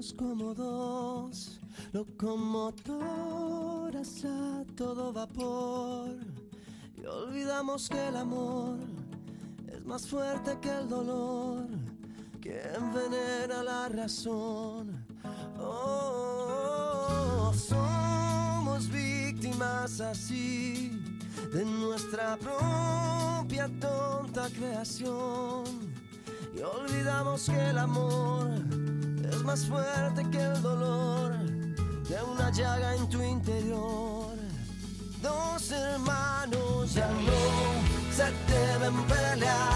Vamos como dos locomotoras a todo vapor y olvidamos que el amor es más fuerte que el dolor que envenena la razón. Oh, somos víctimas así de nuestra propia tonta creación y olvidamos que el amor más fuerte que el dolor de una llaga en tu interior. Dos hermanos ya no se deben pelear,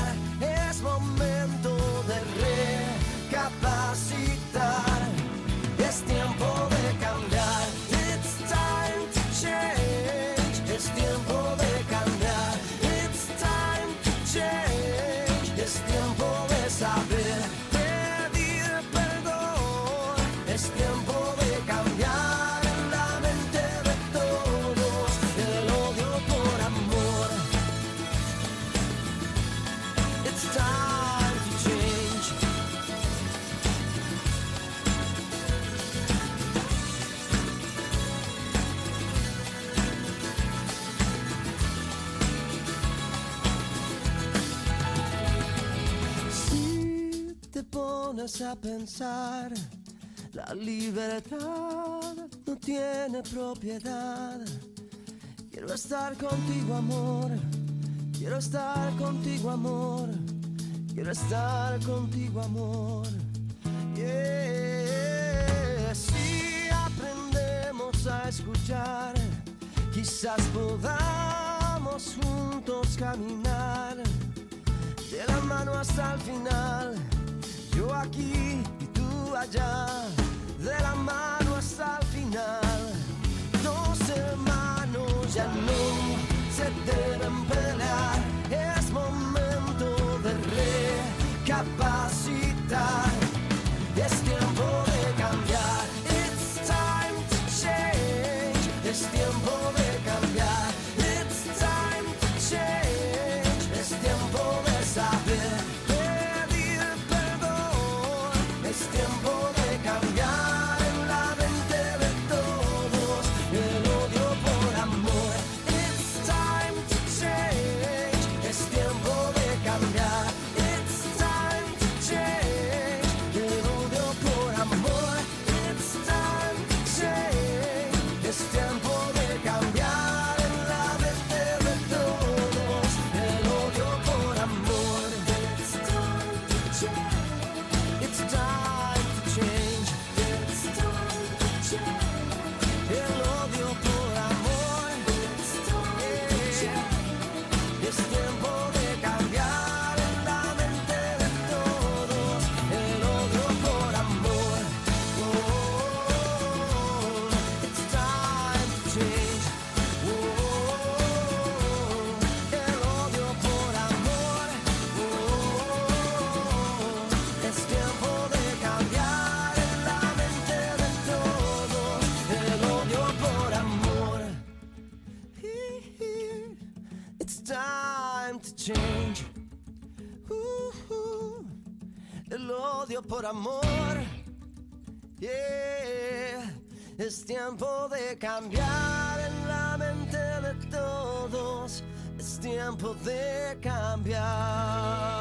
a pensar, la libertad no tiene propiedad. Quiero estar contigo, amor. Quiero estar contigo, amor. Quiero estar contigo, amor. Si aprendemos a escuchar, quizás podamos juntos caminar de la mano hasta el final. aqui. Change. El odio por amor. Yeah. Es tiempo de cambiar en la mente de todos. Es tiempo de cambiar.